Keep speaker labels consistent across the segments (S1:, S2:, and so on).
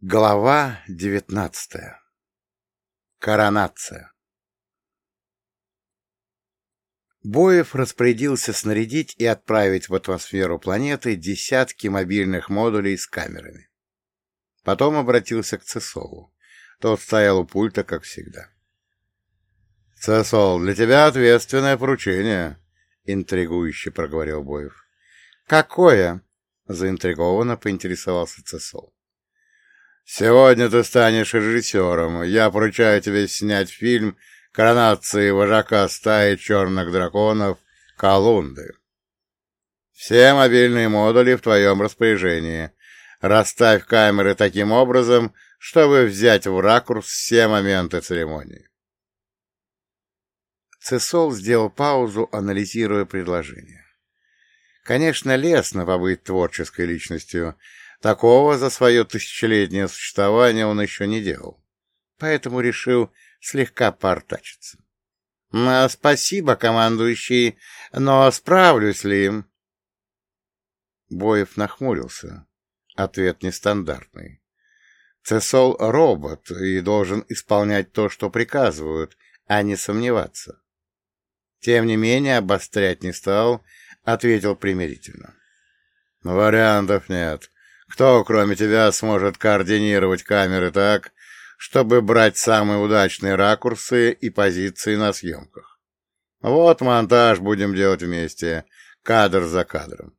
S1: Глава девятнадцатая. Коронация. Боев распорядился снарядить и отправить в атмосферу планеты десятки мобильных модулей с камерами. Потом обратился к Цесолу. Тот стоял у пульта, как всегда. — Цесол, для тебя ответственное поручение, — интригующе проговорил Боев. — Какое? — заинтригованно поинтересовался Цесол. Сегодня ты станешь режиссером. Я поручаю тебе снять фильм «Коронации вожака стаи черных драконов Колунды». Все мобильные модули в твоем распоряжении. Расставь камеры таким образом, чтобы взять в ракурс все моменты церемонии. Цесол сделал паузу, анализируя предложение. Конечно, лестно побыть творческой личностью, Такого за свое тысячелетнее существование он еще не делал, поэтому решил слегка поортачиться. «Ну, спасибо, командующий, но справлюсь ли?» Боев нахмурился. Ответ нестандартный. Цесол — робот и должен исполнять то, что приказывают, а не сомневаться. Тем не менее, обострять не стал, ответил примирительно. «Вариантов нет. Кто, кроме тебя, сможет координировать камеры так, чтобы брать самые удачные ракурсы и позиции на съемках? Вот монтаж будем делать вместе, кадр за кадром.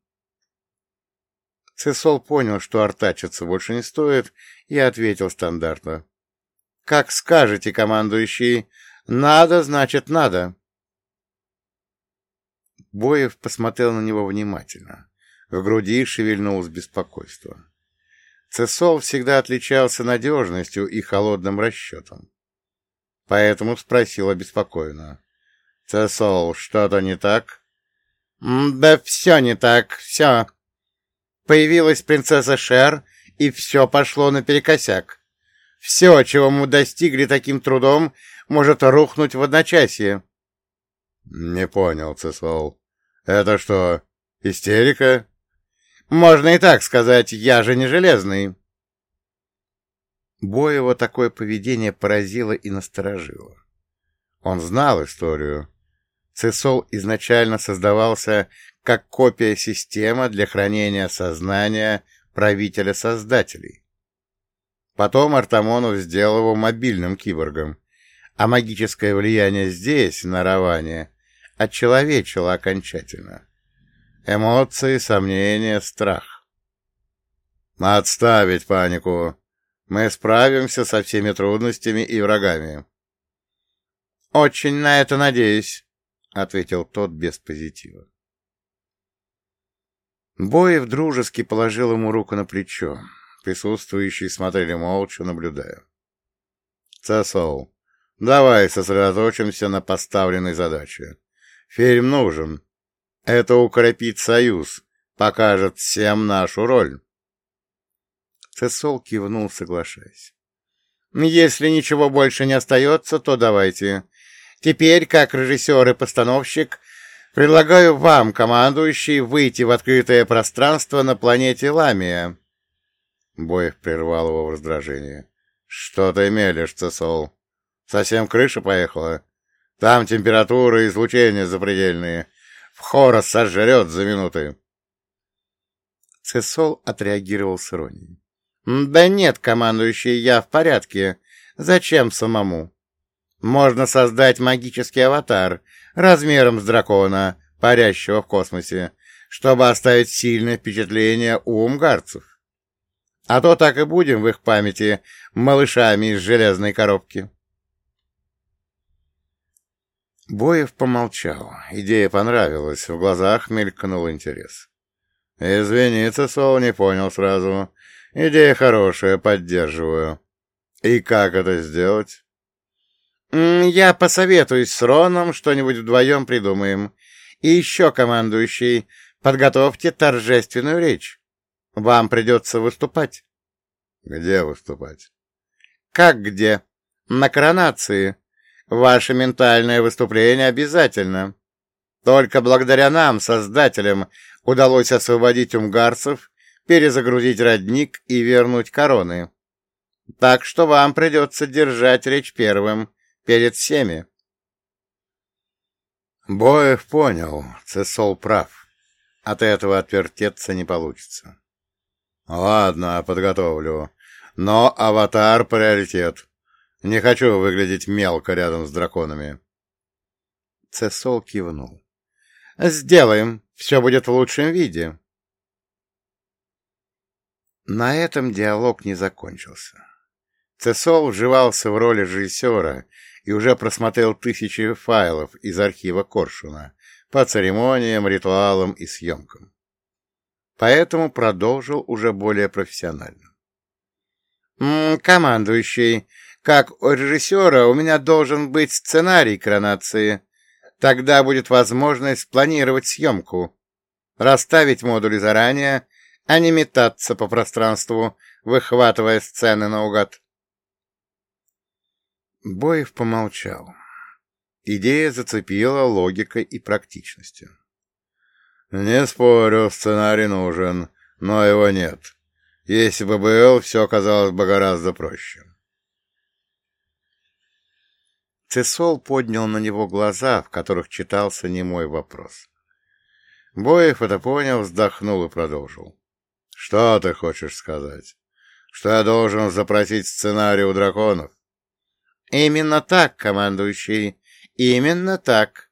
S1: Цесол понял, что артачиться больше не стоит, и ответил стандартно. — Как скажете, командующий, надо, значит, надо. Боев посмотрел на него внимательно. В груди шевельнулось беспокойство. Цесол всегда отличался надежностью и холодным расчетом. Поэтому спросил обеспокоенно. — Цесол, что-то не так? — Да все не так, все. Появилась принцесса Шер, и все пошло наперекосяк. Все, чего мы достигли таким трудом, может рухнуть в одночасье. — Не понял, Цесол. Это что, истерика? Можно и так сказать, я же не железный. Боева такое поведение поразило и насторожило. Он знал историю. Цесол изначально создавался как копия системы для хранения сознания правителя-создателей. Потом Артамонов сделал его мобильным киборгом, а магическое влияние здесь, на Раване, отчеловечило окончательно. Эмоции, сомнения, страх. «Отставить панику. Мы справимся со всеми трудностями и врагами». «Очень на это надеюсь», — ответил тот без позитива. Боев дружески положил ему руку на плечо. Присутствующие смотрели молча, наблюдая. «Цесол, давай сосредоточимся на поставленной задаче. Фильм нужен, это укрепит союз, покажет всем нашу роль. Цесол кивнул, соглашаясь. Если ничего больше не остается, то давайте. Теперь, как режиссер и постановщик, предлагаю вам, командующий, выйти в открытое пространство на планете Ламия. Боев прервал его в раздражении. — Что ты мелешь, Цесол? Совсем крыша поехала? Там температура и излучение запредельные. Хорос сожрет за минуты. Цесол отреагировал с иронией. «Да нет, командующий, я в порядке. Зачем самому? Можно создать магический аватар размером с дракона, парящего в космосе, чтобы оставить сильное впечатление у умгарцев. А то так и будем в их памяти малышами из железной коробки». Боев помолчал. Идея понравилась, в глазах мелькнул интерес. «Извините, Сол, не понял сразу. Идея хорошая, поддерживаю. И как это сделать?» «Я посоветуюсь с Роном, что-нибудь вдвоем придумаем. И еще, командующий, подготовьте торжественную речь. Вам придется выступать».
S2: «Где выступать?»
S1: «Как где? На коронации. Ваше ментальное выступление обязательно. Только благодаря нам, создателям, удалось освободить умгарцев, перезагрузить родник и вернуть короны. Так что вам придется держать речь первым, перед всеми.
S2: Боев понял, Цесол прав. От этого отвертеться не получится. Ладно, подготовлю. Но аватар — приоритет. Не хочу выглядеть мелко рядом с драконами.
S1: Цесол кивнул. «Сделаем. Все будет в лучшем виде». На этом диалог не закончился. Цесол вживался в роль режиссера и уже просмотрел тысячи файлов из архива Коршуна по церемониям, ритуалам и съемкам. Поэтому продолжил уже более профессионально. «Командующий, как у режиссера у меня должен быть сценарий коронации. Тогда будет возможность спланировать съемку, расставить модули заранее, а не метаться по пространству, выхватывая сцены наугад. Боев помолчал. Идея зацепила логикой и практичностью.
S2: «Не спорю, сценарий нужен, но его нет. Если бы был, все казалось бы гораздо проще».
S1: Цесол поднял на него глаза, в которых читался немой вопрос. Боев это понял, вздохнул и продолжил.
S2: «Что ты хочешь сказать? Что я должен запросить сценарий у драконов?»
S1: «Именно так, командующий, именно так».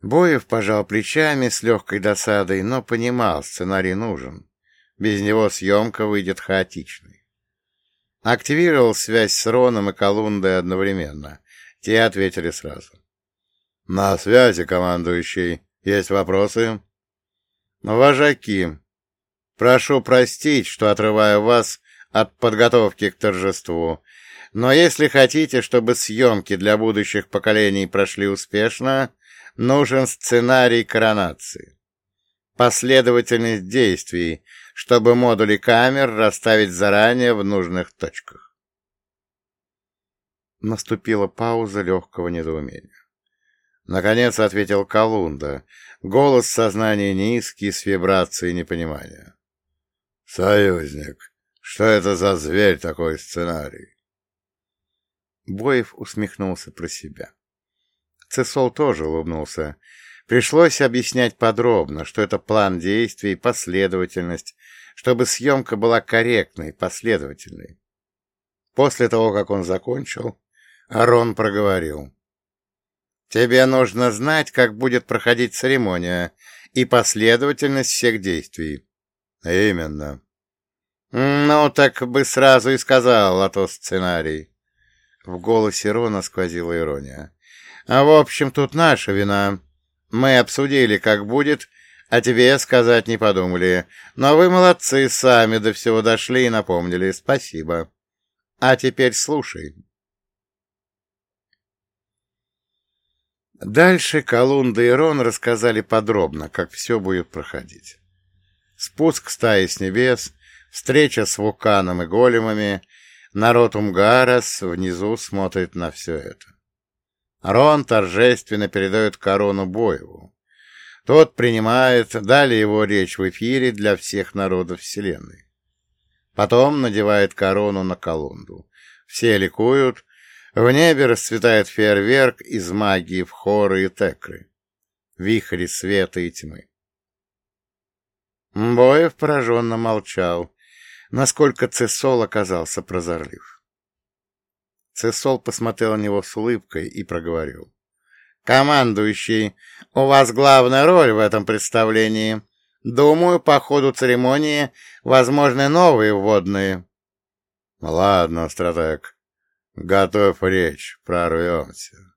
S1: Боев пожал плечами с легкой досадой, но понимал, сценарий нужен. Без него съемка выйдет хаотичной. Активировал связь с Роном и Колундой одновременно. Те ответили сразу.
S2: — На связи, командующий. Есть вопросы?
S1: — Вожаки, прошу простить, что отрываю вас от подготовки к торжеству, но если хотите, чтобы съемки для будущих поколений прошли успешно, нужен сценарий коронации. Последовательность действий, чтобы модули камер расставить заранее в нужных точках. Наступила пауза легкого недоумения. Наконец ответил Колунда. Голос сознания низкий, с вибрацией непонимания.
S2: «Союзник, что это за зверь такой сценарий?»
S1: Боев усмехнулся про себя. Цесол тоже улыбнулся. Пришлось объяснять подробно, что это план действий, последовательность, чтобы съемка была корректной, последовательной. После того, как он закончил, Арон проговорил. «Тебе нужно знать, как будет проходить церемония и последовательность всех действий».
S2: «Именно».
S1: «Ну, так бы сразу и сказал, а то сценарий». В голосе Рона сквозила ирония. «А в общем, тут наша вина». Мы обсудили, как будет, а тебе сказать не подумали. Но вы молодцы, сами до всего дошли и напомнили. Спасибо. А теперь слушай. Дальше Колунда и Рон рассказали подробно, как все будет проходить. Спуск стаи с небес, встреча с вулканом и големами, народ Умгарас внизу смотрит на все это. Рон торжественно передает корону Боеву. Тот принимает, далее его речь в эфире для всех народов Вселенной. Потом надевает корону на колонду. Все ликуют, в небе расцветает фейерверк из магии в хоры и текры, вихри света и тьмы. Боев пораженно молчал, насколько Цесол оказался прозорлив. Цесол посмотрел на него с улыбкой и проговорил. «Командующий, у вас главная роль в этом представлении. Думаю, по ходу церемонии возможны новые вводные».
S2: «Ладно, стратег, готовь речь, прорвемся».